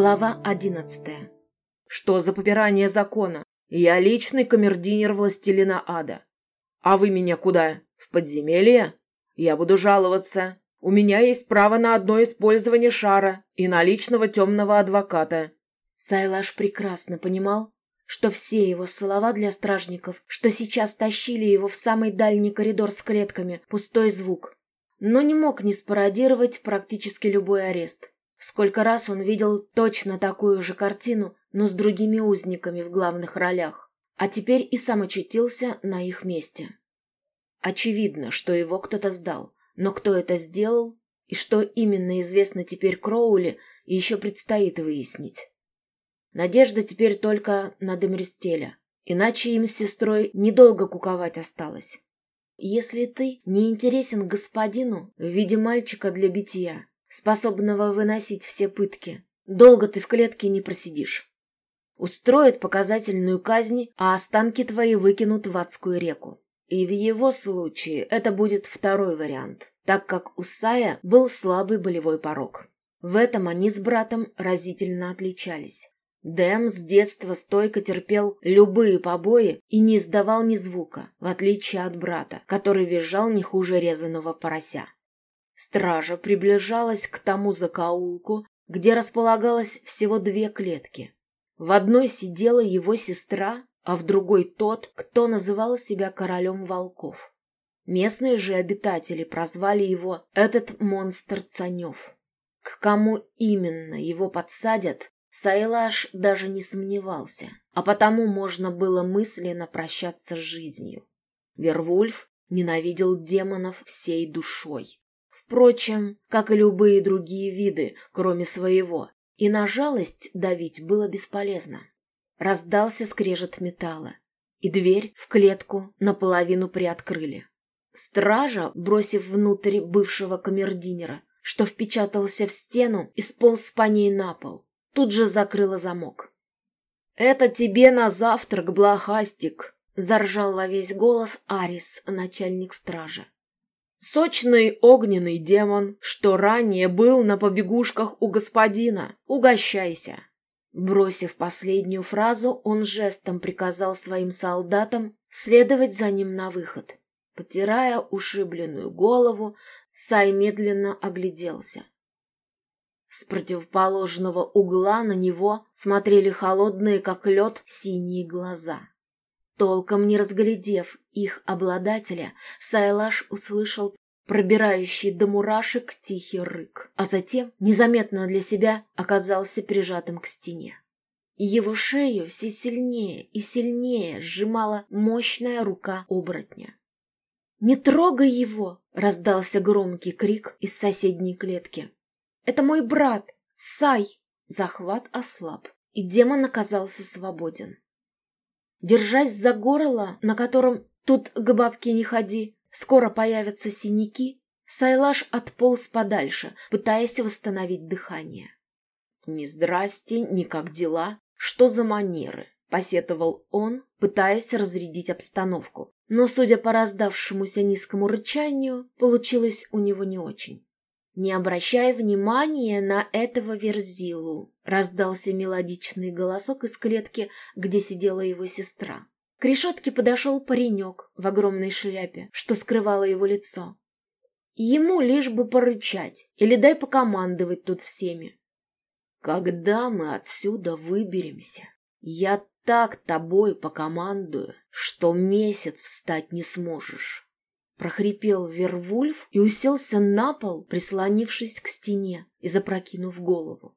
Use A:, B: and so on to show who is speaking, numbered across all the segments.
A: Глава одиннадцатая.
B: Что за попирание закона? Я личный камердинер властелина ада. А вы меня куда? В подземелье? Я буду жаловаться. У меня есть право на одно использование шара и на личного темного адвоката.
A: Сайлаш прекрасно понимал, что все его слова для стражников, что сейчас тащили его в самый дальний коридор с клетками, пустой звук. Но не мог не спародировать практически любой арест. Сколько раз он видел точно такую же картину, но с другими узниками в главных ролях, а теперь и сам очутился на их месте. Очевидно, что его кто-то сдал, но кто это сделал и что именно известно теперь Кроули, еще предстоит выяснить. Надежда теперь только на Демристеля, иначе им с сестрой недолго куковать осталось. Если ты не интересен господину в виде мальчика для битья, способного выносить все пытки. Долго ты в клетке не просидишь. Устроят показательную казнь, а останки твои выкинут в адскую реку. И в его случае это будет второй вариант, так как у Сая был слабый болевой порог. В этом они с братом разительно отличались. Дэм с детства стойко терпел любые побои и не издавал ни звука, в отличие от брата, который визжал не хуже резаного порося. Стража приближалась к тому закоулку, где располагалось всего две клетки. В одной сидела его сестра, а в другой тот, кто называл себя королем волков. Местные же обитатели прозвали его «этот монстр Цанев». К кому именно его подсадят, Сайлаш даже не сомневался, а потому можно было мысленно прощаться с жизнью. Вервульф ненавидел демонов всей душой. Впрочем, как и любые другие виды, кроме своего, и на жалость давить было бесполезно. Раздался скрежет металла, и дверь в клетку наполовину приоткрыли. Стража, бросив внутрь бывшего камердинера, что впечатался в стену и сполз по ней на пол, тут же закрыла замок. «Это тебе на завтрак, блохастик!» — заржал во весь голос Арис, начальник стражи. Сочный огненный демон, что ранее был на побегушках у господина. Угощайся. Бросив последнюю фразу, он жестом приказал своим солдатам следовать за ним на выход. Потирая ушибленную голову, Сай медленно огляделся. С противоположного угла на него смотрели холодные, как лед, синие глаза. Толком не разглядев их обладателя, Сайлаш услышал пробирающий до мурашек тихий рык, а затем, незаметно для себя, оказался прижатым к стене. Его шею все сильнее и сильнее сжимала мощная рука оборотня. «Не трогай его!» — раздался громкий крик из соседней клетки. «Это мой брат! Сай!» Захват ослаб, и демон оказался свободен. Держась за горло, на котором тут к бабке не ходи, скоро появятся синяки, Сайлаш отполз подальше, пытаясь восстановить дыхание. «Ни здрасте, ни как дела, что за манеры?» — посетовал он, пытаясь разрядить обстановку. Но, судя по раздавшемуся низкому рычанию, получилось у него не очень. «Не обращай внимания на этого верзилу», — раздался мелодичный голосок из клетки, где сидела его сестра. К решетке подошел паренек в огромной шляпе, что скрывало его лицо. Ему лишь бы порычать или дай покомандовать тут всеми. «Когда мы отсюда выберемся, я так тобой покомандую, что месяц встать не сможешь» прохрипел Вервульф и уселся на пол, прислонившись к стене и запрокинув голову.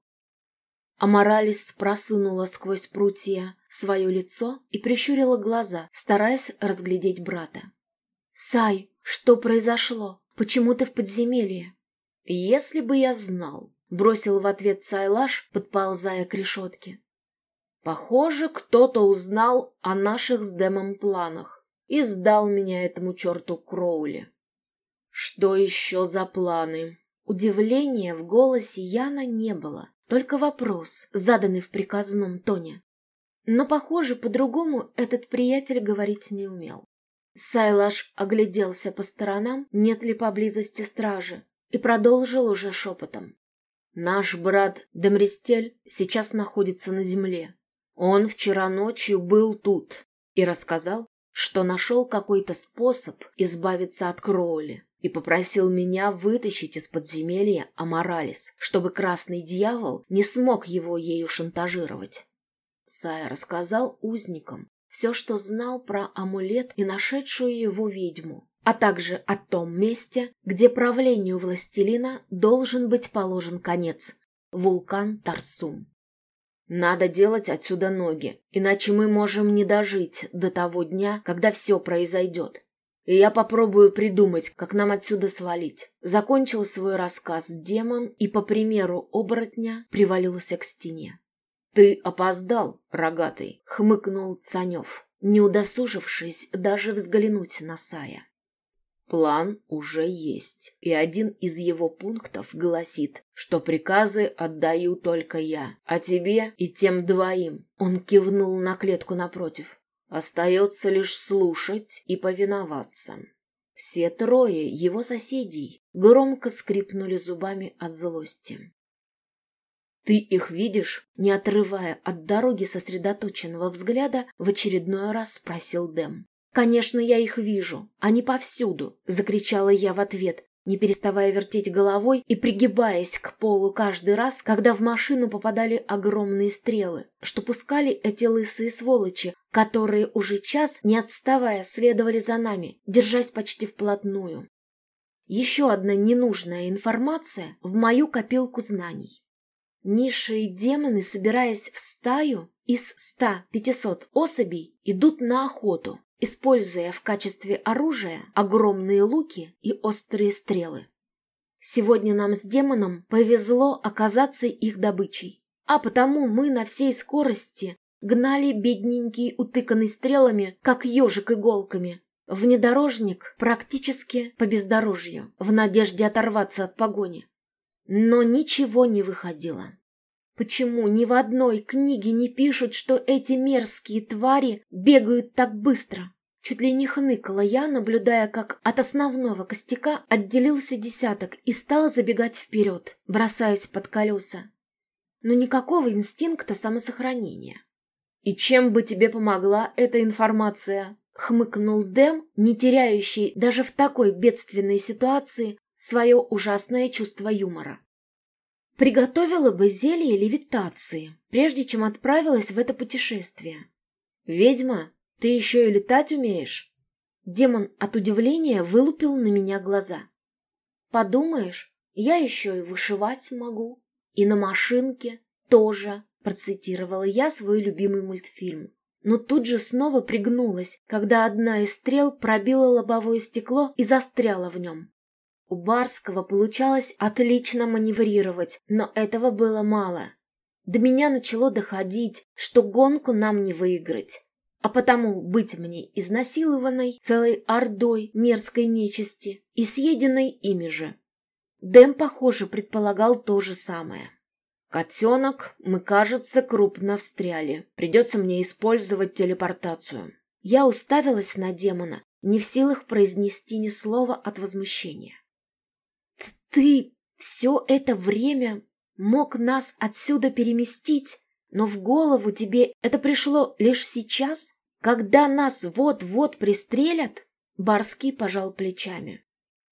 A: Аморалис просунула сквозь прутья свое лицо и прищурила глаза, стараясь разглядеть брата. «Сай, что произошло? Почему ты в подземелье?» «Если бы я знал», — бросил в ответ Сайлаш, подползая к решетке. «Похоже, кто-то узнал о наших с Дэмом планах и сдал меня этому черту Кроули. Что еще за планы? Удивления в голосе Яна не было, только вопрос, заданный в приказном тоне. Но, похоже, по-другому этот приятель говорить не умел. Сайлаш огляделся по сторонам, нет ли поблизости стражи, и продолжил уже шепотом. Наш брат Демристель сейчас находится на земле. Он вчера ночью был тут и рассказал, что нашел какой-то способ избавиться от Кроули и попросил меня вытащить из подземелья Аморалис, чтобы красный дьявол не смог его ею шантажировать. Сая рассказал узникам все, что знал про амулет и нашедшую его ведьму, а также о том месте, где правлению властелина должен быть положен конец – вулкан Тарсум. Надо делать отсюда ноги, иначе мы можем не дожить до того дня, когда все произойдет. И я попробую придумать, как нам отсюда свалить. Закончил свой рассказ демон и, по примеру оборотня, привалился к стене. «Ты опоздал, рогатый», — хмыкнул Цанев, не удосужившись даже взглянуть на Сая. План уже есть, и один из его пунктов гласит, что приказы отдаю только я, а тебе и тем двоим. Он кивнул на клетку напротив. Остается лишь слушать и повиноваться. Все трое его соседей громко скрипнули зубами от злости. «Ты их видишь?» Не отрывая от дороги сосредоточенного взгляда, в очередной раз спросил Дэм. «Конечно, я их вижу. Они повсюду!» — закричала я в ответ, не переставая вертеть головой и пригибаясь к полу каждый раз, когда в машину попадали огромные стрелы, что пускали эти лысые сволочи, которые уже час, не отставая, следовали за нами, держась почти вплотную. Еще одна ненужная информация в мою копилку знаний. Низшие демоны, собираясь в стаю из ста-пятисот особей, идут на охоту, используя в качестве оружия огромные луки и острые стрелы. Сегодня нам с демоном повезло оказаться их добычей, а потому мы на всей скорости гнали бедненький, утыканный стрелами, как ежик иголками, внедорожник практически по бездорожью, в надежде оторваться от погони. Но ничего не выходило. Почему ни в одной книге не пишут, что эти мерзкие твари бегают так быстро? Чуть ли не хныкала я, наблюдая, как от основного костяка отделился десяток и стал забегать вперед, бросаясь под колеса. Но никакого инстинкта самосохранения. «И чем бы тебе помогла эта информация?» — хмыкнул Дэм, не теряющий даже в такой бедственной ситуации свое ужасное чувство юмора. Приготовила бы зелье левитации, прежде чем отправилась в это путешествие. «Ведьма, ты еще и летать умеешь?» Демон от удивления вылупил на меня глаза. «Подумаешь, я еще и вышивать могу. И на машинке тоже», процитировала я свой любимый мультфильм. Но тут же снова пригнулась, когда одна из стрел пробила лобовое стекло и застряла в нем. У Барского получалось отлично маневрировать, но этого было мало. До меня начало доходить, что гонку нам не выиграть. А потому быть мне изнасилованной целой ордой мерзкой нечисти и съеденной ими же. Дэм, похоже, предполагал то же самое. «Котенок, мы, кажется, крупно встряли. Придется мне использовать телепортацию». Я уставилась на демона, не в силах произнести ни слова от возмущения. Ты все это время мог нас отсюда переместить, но в голову тебе это пришло лишь сейчас, когда нас вот-вот пристрелят? Барский пожал плечами.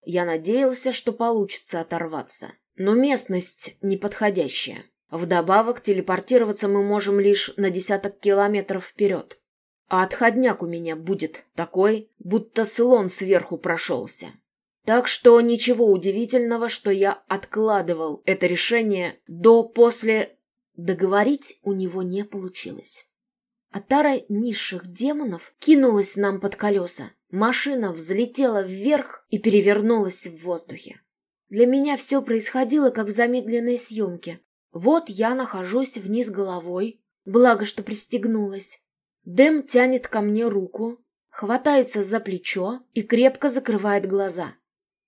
A: Я надеялся, что получится оторваться, но местность неподходящая. Вдобавок телепортироваться мы можем лишь на десяток километров вперед. А отходняк у меня будет такой, будто слон сверху прошелся. Так что ничего удивительного, что я откладывал это решение до после... Договорить у него не получилось. Атара низших демонов кинулась нам под колеса. Машина взлетела вверх и перевернулась в воздухе. Для меня все происходило, как в замедленной съемке. Вот я нахожусь вниз головой, благо что пристегнулась. Дэм тянет ко мне руку, хватается за плечо и крепко закрывает глаза.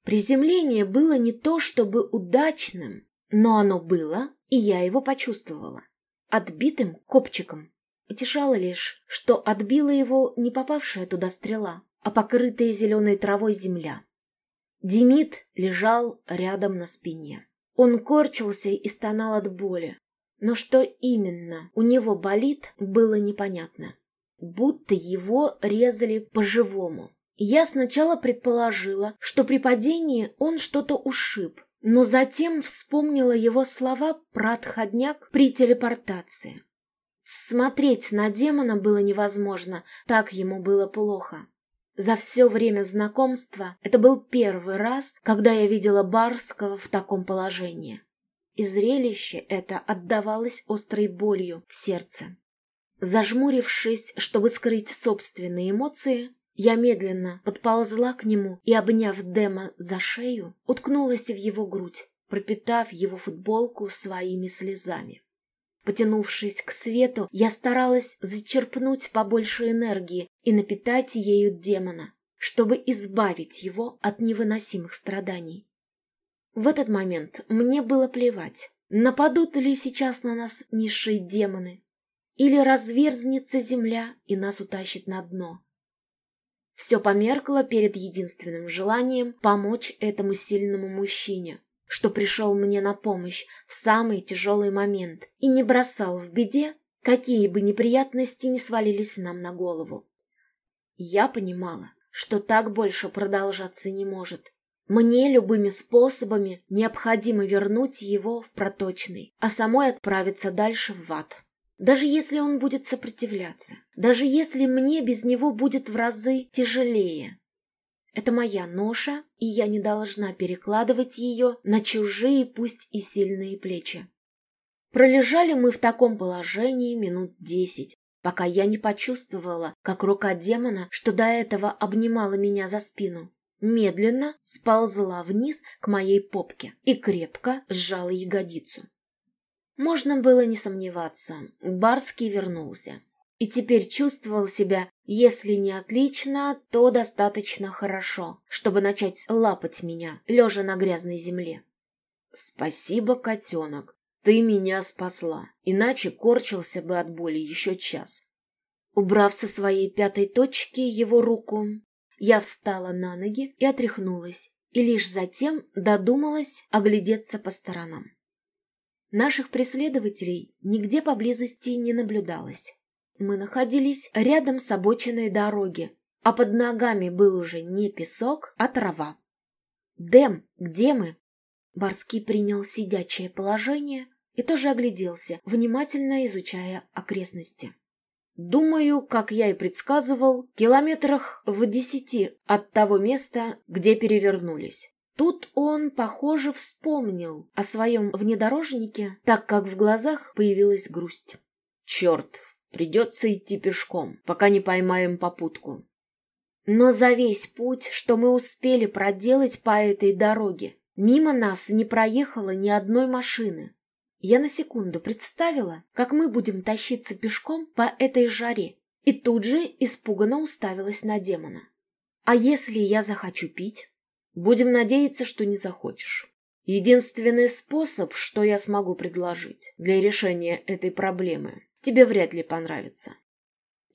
A: Приземление было не то чтобы удачным, но оно было, и я его почувствовала. Отбитым копчиком. Утешало лишь, что отбила его не попавшая туда стрела, а покрытая зеленой травой земля. Демид лежал рядом на спине. Он корчился и стонал от боли. Но что именно у него болит, было непонятно. Будто его резали по-живому. Я сначала предположила, что при падении он что-то ушиб, но затем вспомнила его слова про отходняк при телепортации. Смотреть на демона было невозможно, так ему было плохо. За все время знакомства это был первый раз, когда я видела Барского в таком положении. И зрелище это отдавалось острой болью в сердце. Зажмурившись, чтобы скрыть собственные эмоции, я медленно подползла к нему и, обняв Дема за шею, уткнулась в его грудь, пропитав его футболку своими слезами. Потянувшись к свету, я старалась зачерпнуть побольше энергии и напитать ею демона, чтобы избавить его от невыносимых страданий. В этот момент мне было плевать, нападут ли сейчас на нас низшие демоны, или разверзнется земля и нас утащит на дно. Все померкло перед единственным желанием помочь этому сильному мужчине, что пришел мне на помощь в самый тяжелый момент и не бросал в беде, какие бы неприятности не свалились нам на голову. Я понимала, что так больше продолжаться не может. Мне любыми способами необходимо вернуть его в проточный, а самой отправиться дальше в ад. Даже если он будет сопротивляться, даже если мне без него будет в разы тяжелее. Это моя ноша, и я не должна перекладывать ее на чужие, пусть и сильные плечи. Пролежали мы в таком положении минут десять, пока я не почувствовала, как рука демона, что до этого обнимала меня за спину, медленно сползла вниз к моей попке и крепко сжала ягодицу. Можно было не сомневаться, Барский вернулся. И теперь чувствовал себя, если не отлично, то достаточно хорошо, чтобы начать лапать меня, лежа на грязной земле. «Спасибо, котенок, ты меня спасла, иначе корчился бы от боли еще час». Убрав со своей пятой точки его руку, я встала на ноги и отряхнулась, и лишь затем додумалась оглядеться по сторонам. Наших преследователей нигде поблизости не наблюдалось. Мы находились рядом с обочиной дороги, а под ногами был уже не песок, а трава. «Дэм, где мы?» Барский принял сидячее положение и тоже огляделся, внимательно изучая окрестности. «Думаю, как я и предсказывал, километрах в десяти от того места, где перевернулись. Тут он, похоже, вспомнил о своем внедорожнике, так как в глазах появилась грусть. «Черт, придется идти пешком, пока не поймаем попутку». Но за весь путь, что мы успели проделать по этой дороге, мимо нас не проехало ни одной машины. Я на секунду представила, как мы будем тащиться пешком по этой жаре, и тут же испуганно уставилась на демона. «А если я захочу пить?» Будем надеяться, что не захочешь. Единственный способ, что я смогу предложить для решения этой проблемы, тебе вряд ли понравится.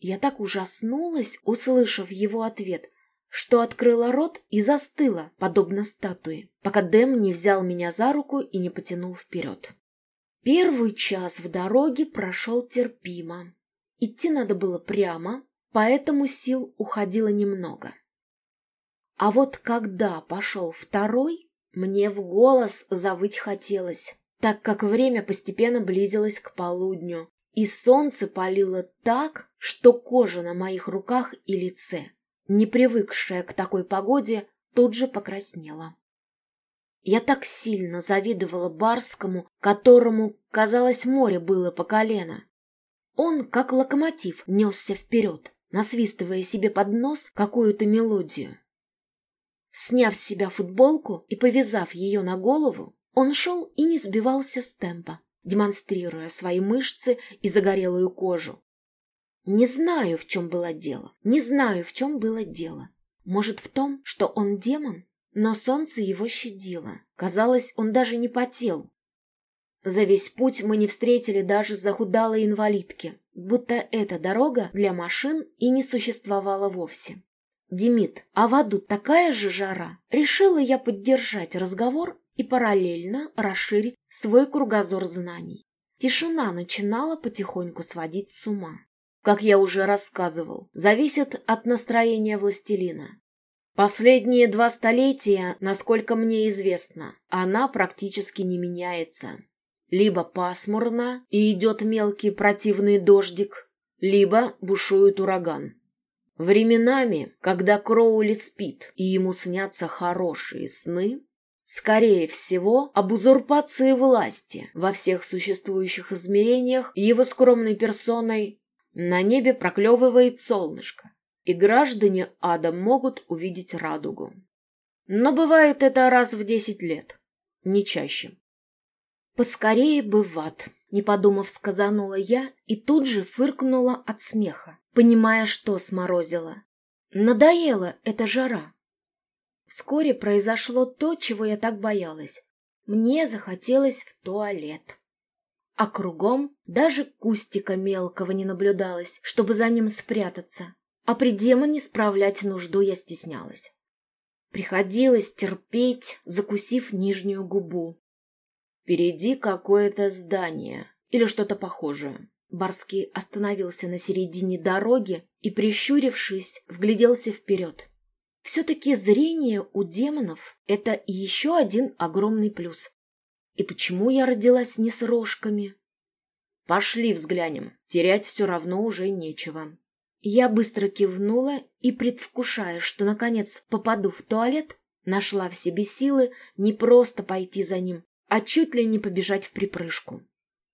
A: Я так ужаснулась, услышав его ответ, что открыла рот и застыла, подобно статуе, пока Дэм не взял меня за руку и не потянул вперед. Первый час в дороге прошел терпимо. Идти надо было прямо, поэтому сил уходило немного. А вот когда пошел второй, мне в голос завыть хотелось, так как время постепенно близилось к полудню, и солнце палило так, что кожа на моих руках и лице, не привыкшая к такой погоде, тут же покраснела. Я так сильно завидовала Барскому, которому, казалось, море было по колено. Он, как локомотив, несся вперед, насвистывая себе под нос какую-то мелодию. Сняв с себя футболку и повязав ее на голову, он шел и не сбивался с темпа, демонстрируя свои мышцы и загорелую кожу. Не знаю, в чем было дело, не знаю, в чем было дело. Может, в том, что он демон? Но солнце его щадило. Казалось, он даже не потел. За весь путь мы не встретили даже захудалой инвалидки, будто эта дорога для машин и не существовала вовсе. «Демид, а в аду такая же жара?» Решила я поддержать разговор и параллельно расширить свой кругозор знаний. Тишина начинала потихоньку сводить с ума. Как я уже рассказывал, зависит от настроения властелина. Последние два столетия, насколько мне известно, она практически не меняется. Либо пасмурно и идет мелкий противный дождик, либо бушует ураган. Временами, когда Кроули спит и ему снятся хорошие сны, скорее всего, об узурпации власти во всех существующих измерениях его скромной персоной на небе проклевывает солнышко, и граждане ада могут увидеть радугу. Но бывает это раз в десять лет, не чаще. Поскорее бы в ад, не подумав, сказанула я и тут же фыркнула от смеха, понимая, что сморозила. Надоела эта жара. Вскоре произошло то, чего я так боялась. Мне захотелось в туалет. А кругом даже кустика мелкого не наблюдалось, чтобы за ним спрятаться. А при демоне справлять нужду я стеснялась. Приходилось терпеть, закусив нижнюю губу. Впереди какое-то здание или что-то похожее. Барский остановился на середине дороги и, прищурившись, вгляделся вперед. Все-таки зрение у демонов — это еще один огромный плюс. И почему я родилась не с рожками? Пошли взглянем, терять все равно уже нечего. Я быстро кивнула и, предвкушая, что, наконец, попаду в туалет, нашла в себе силы не просто пойти за ним, а чуть ли не побежать в припрыжку.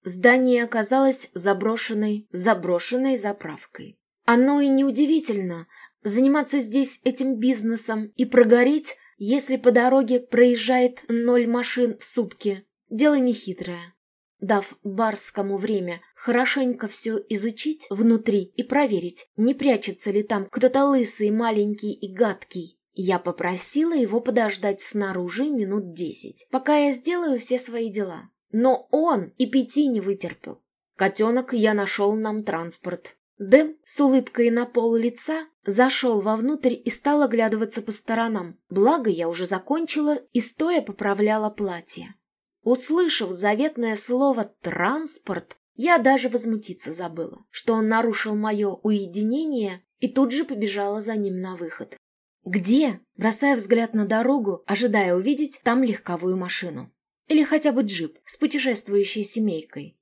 A: Здание оказалось заброшенной, заброшенной заправкой. Оно и неудивительно, заниматься здесь этим бизнесом и прогореть, если по дороге проезжает ноль машин в сутки. Дело нехитрое. Дав Барскому время хорошенько все изучить внутри и проверить, не прячется ли там кто-то лысый, маленький и гадкий, я попросила его подождать снаружи минут десять, пока я сделаю все свои дела. Но он и пяти не вытерпел. Котенок, я нашел нам транспорт. Дэм с улыбкой на пол лица зашел вовнутрь и стал оглядываться по сторонам. Благо, я уже закончила и стоя поправляла платье. Услышав заветное слово «транспорт», я даже возмутиться забыла, что он нарушил мое уединение и тут же побежала за ним на выход. «Где?» Бросая взгляд на дорогу, ожидая увидеть там легковую машину. Или хотя бы джип с путешествующей семейкой.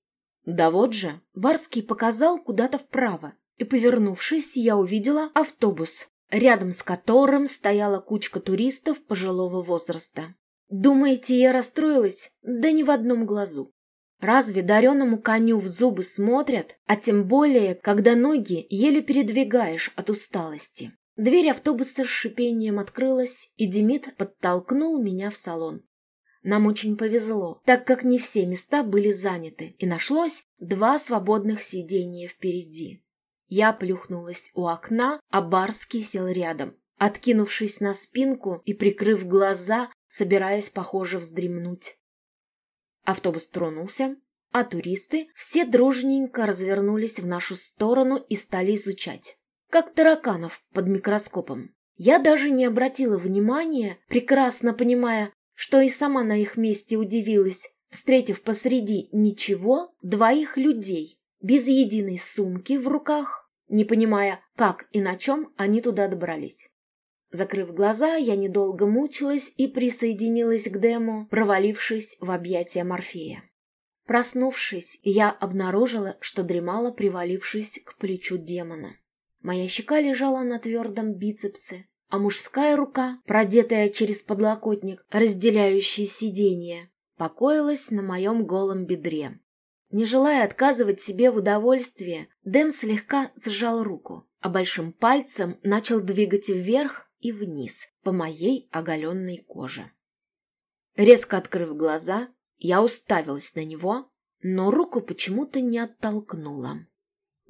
A: Да вот же, Барский показал куда-то вправо, и, повернувшись, я увидела автобус, рядом с которым стояла кучка туристов пожилого возраста. Думаете, я расстроилась? Да ни в одном глазу. Разве дареному коню в зубы смотрят, а тем более, когда ноги еле передвигаешь от усталости? Дверь автобуса с шипением открылась, и Демид подтолкнул меня в салон. Нам очень повезло, так как не все места были заняты, и нашлось два свободных сидения впереди. Я плюхнулась у окна, а Барский сел рядом, откинувшись на спинку и прикрыв глаза, собираясь, похоже, вздремнуть. Автобус тронулся, а туристы все дружненько развернулись в нашу сторону и стали изучать как тараканов под микроскопом. Я даже не обратила внимания, прекрасно понимая, что и сама на их месте удивилась, встретив посреди ничего двоих людей, без единой сумки в руках, не понимая, как и на чем они туда добрались. Закрыв глаза, я недолго мучилась и присоединилась к Дему, провалившись в объятия Морфея. Проснувшись, я обнаружила, что дремала, привалившись к плечу демона. Моя щека лежала на твердом бицепсе, а мужская рука, продетая через подлокотник, разделяющий сиденье, покоилась на моем голом бедре. Не желая отказывать себе в удовольствии, Дэм слегка сжал руку, а большим пальцем начал двигать вверх и вниз по моей оголенной коже. Резко открыв глаза, я уставилась на него, но руку почему-то не оттолкнула.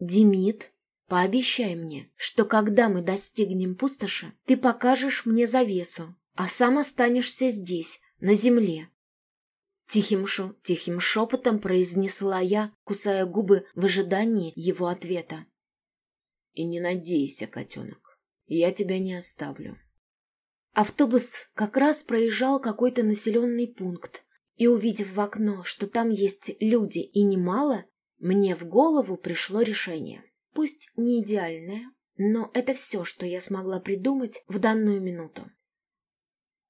A: «Демид», Пообещай мне, что когда мы достигнем пустоши, ты покажешь мне завесу, а сам останешься здесь, на земле. Тихим, шу, тихим шепотом произнесла я, кусая губы в ожидании его ответа. И не надейся, котенок, я тебя не оставлю. Автобус как раз проезжал какой-то населенный пункт, и, увидев в окно, что там есть люди и немало, мне в голову пришло решение. Пусть не идеальное, но это все, что я смогла придумать в данную минуту.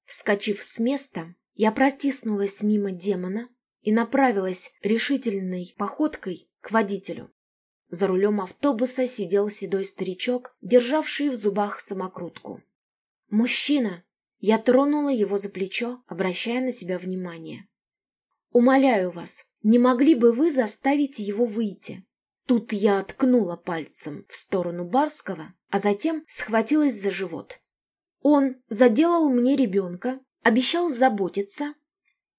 A: Вскочив с места, я протиснулась мимо демона и направилась решительной походкой к водителю. За рулем автобуса сидел седой старичок, державший в зубах самокрутку. «Мужчина!» Я тронула его за плечо, обращая на себя внимание. «Умоляю вас, не могли бы вы заставить его выйти?» Тут я ткнула пальцем в сторону Барского, а затем схватилась за живот. Он заделал мне ребенка, обещал заботиться.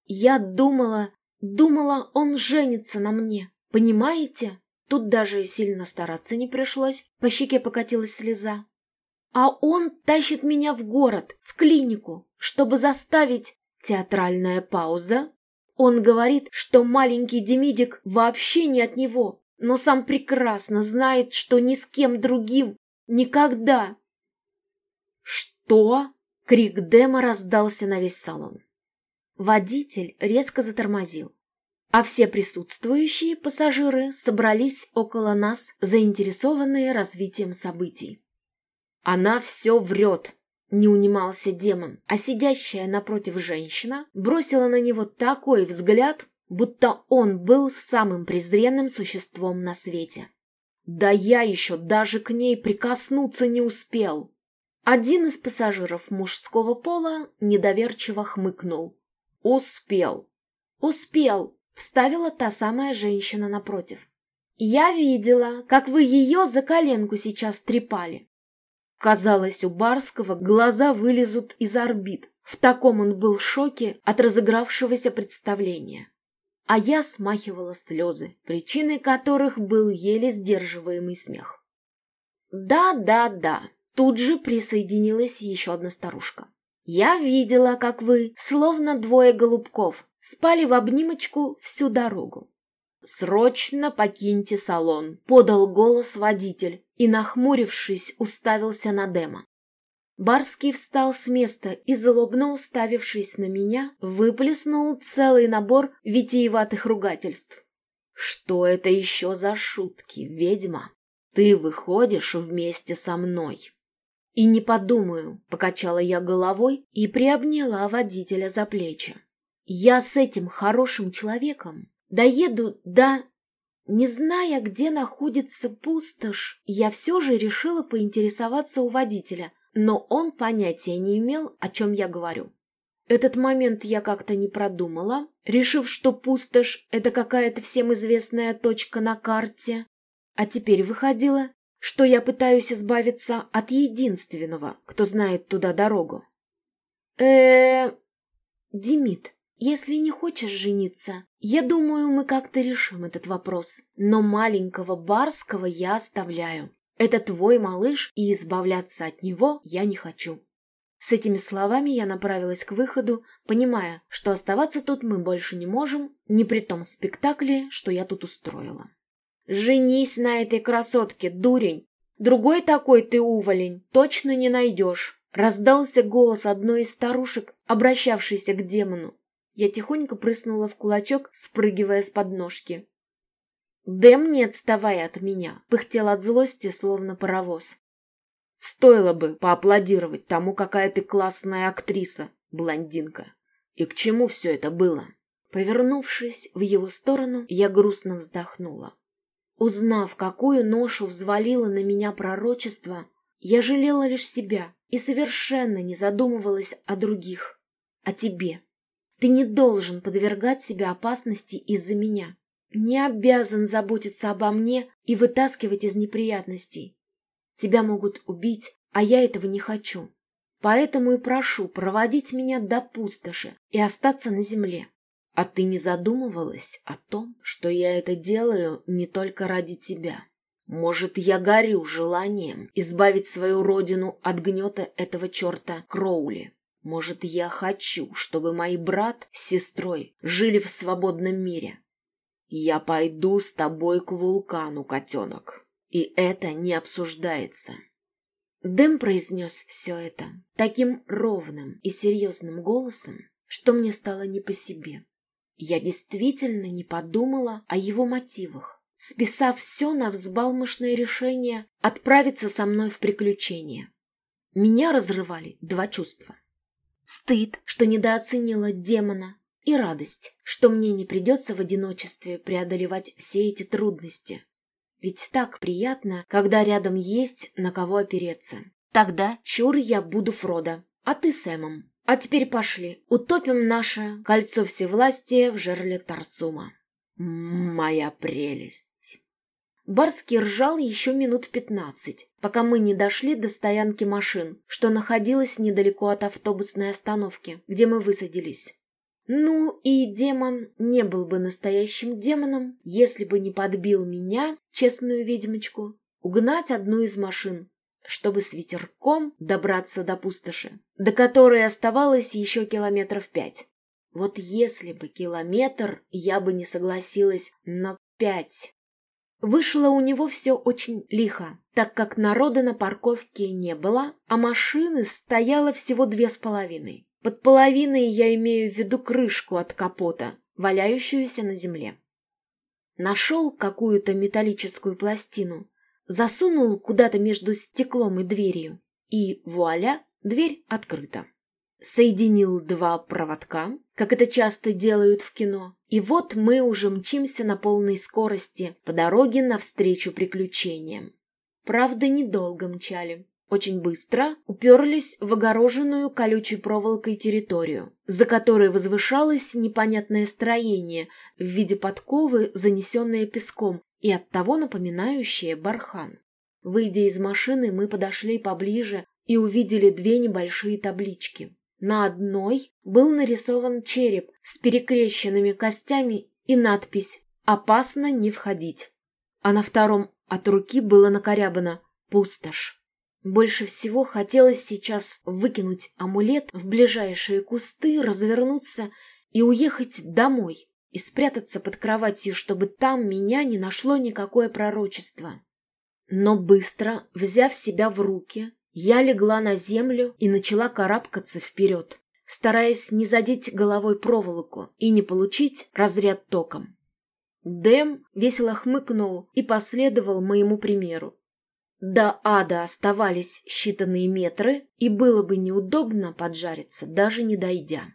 A: Я думала, думала, он женится на мне, понимаете? Тут даже сильно стараться не пришлось, по щеке покатилась слеза. А он тащит меня в город, в клинику, чтобы заставить... Театральная пауза. Он говорит, что маленький Демидик вообще не от него, но сам прекрасно знает, что ни с кем другим никогда. «Что?» — крик Дема раздался на весь салон. Водитель резко затормозил, а все присутствующие пассажиры собрались около нас, заинтересованные развитием событий. Она все врет, не унимался демон, а сидящая напротив женщина бросила на него такой взгляд, будто он был самым презренным существом на свете. Да я еще даже к ней прикоснуться не успел. Один из пассажиров мужского пола недоверчиво хмыкнул. «Успел!» «Успел!» — вставила та самая женщина напротив. «Я видела, как вы ее за коленку сейчас трепали. Казалось, у Барского глаза вылезут из орбит. В таком он был шоке от разыгравшегося представления. А я смахивала слезы, причиной которых был еле сдерживаемый смех. «Да, да, да», тут же присоединилась еще одна старушка. «Я видела, как вы, словно двое голубков, спали в обнимочку всю дорогу. «Срочно покиньте салон», — подал голос водитель и, нахмурившись, уставился на Дема. Барский встал с места и, злобно уставившись на меня, выплеснул целый набор витиеватых ругательств. «Что это еще за шутки, ведьма? Ты выходишь вместе со мной». «И не подумаю», — покачала я головой и приобняла водителя за плечи. «Я с этим хорошим человеком Доеду до... Не зная, где находится пустошь, я все же решила поинтересоваться у водителя, но он понятия не имел, о чем я говорю. Этот момент я как-то не продумала, решив, что пустошь — это какая-то всем известная точка на карте. А теперь выходило, что я пытаюсь избавиться от единственного, кто знает туда дорогу. э Димит, если не хочешь жениться, я думаю, мы как-то решим этот вопрос. Но маленького Барского я оставляю. Это твой малыш, и избавляться от него я не хочу. С этими словами я направилась к выходу, понимая, что оставаться тут мы больше не можем, не при том спектакле, что я тут устроила. «Женись на этой красотке, дурень! Другой такой ты уволень точно не найдешь!» Раздался голос одной из старушек, обращавшейся к демону. Я тихонько прыснула в кулачок, спрыгивая с подножки. «Дэм, не отставай от меня!» — пыхтел от злости, словно паровоз. «Стоило бы поаплодировать тому, какая ты классная актриса, блондинка. И к чему все это было?» Повернувшись в его сторону, я грустно вздохнула. Узнав, какую ношу взвалило на меня пророчество, я жалела лишь себя и совершенно не задумывалась о других, о тебе. Ты не должен подвергать себя опасности из-за меня. Не обязан заботиться обо мне и вытаскивать из неприятностей. Тебя могут убить, а я этого не хочу. Поэтому и прошу проводить меня до пустоши и остаться на земле. А ты не задумывалась о том, что я это делаю не только ради тебя? Может, я горю желанием избавить свою родину от гнета этого черта Кроули? Может, я хочу, чтобы мои брат с сестрой жили в свободном мире. Я пойду с тобой к вулкану, котенок. И это не обсуждается. Дэм произнес все это таким ровным и серьезным голосом, что мне стало не по себе. Я действительно не подумала о его мотивах, списав все на взбалмошное решение отправиться со мной в приключения. Меня разрывали два чувства. Стыд, что недооценила демона, и радость, что мне не придется в одиночестве преодолевать все эти трудности. Ведь так приятно, когда рядом есть на кого опереться. Тогда чур я буду Фродо, а ты Сэмом. А теперь пошли, утопим наше кольцо всевластия в жерле Тарсума. Моя прелесть! Барский ржал еще минут пятнадцать, пока мы не дошли до стоянки машин, что находилась недалеко от автобусной остановки, где мы высадились. Ну и демон не был бы настоящим демоном, если бы не подбил меня, честную ведьмочку, угнать одну из машин, чтобы с ветерком добраться до пустоши, до которой оставалось еще километров пять. Вот если бы километр, я бы не согласилась на пять. Вышло у него все очень лихо, так как народа на парковке не было, а машины стояло всего две с половиной. Под половиной я имею в виду крышку от капота, валяющуюся на земле. Нашел какую-то металлическую пластину, засунул куда-то между стеклом и дверью, и вуаля, дверь открыта. Соединил два проводка, как это часто делают в кино, и вот мы уже мчимся на полной скорости по дороге навстречу приключениям. Правда, недолго мчали очень быстро уперлись в огороженную колючей проволокой территорию, за которой возвышалось непонятное строение в виде подковы, занесенное песком и оттого напоминающее бархан. Выйдя из машины, мы подошли поближе и увидели две небольшие таблички. На одной был нарисован череп с перекрещенными костями и надпись «Опасно не входить», а на втором от руки было накорябано «Пустошь». Больше всего хотелось сейчас выкинуть амулет в ближайшие кусты, развернуться и уехать домой и спрятаться под кроватью, чтобы там меня не нашло никакое пророчество. Но быстро, взяв себя в руки, я легла на землю и начала карабкаться вперед, стараясь не задеть головой проволоку и не получить разряд током. Дэм весело хмыкнул и последовал моему примеру. До ада оставались считанные метры, и было бы неудобно поджариться, даже не дойдя.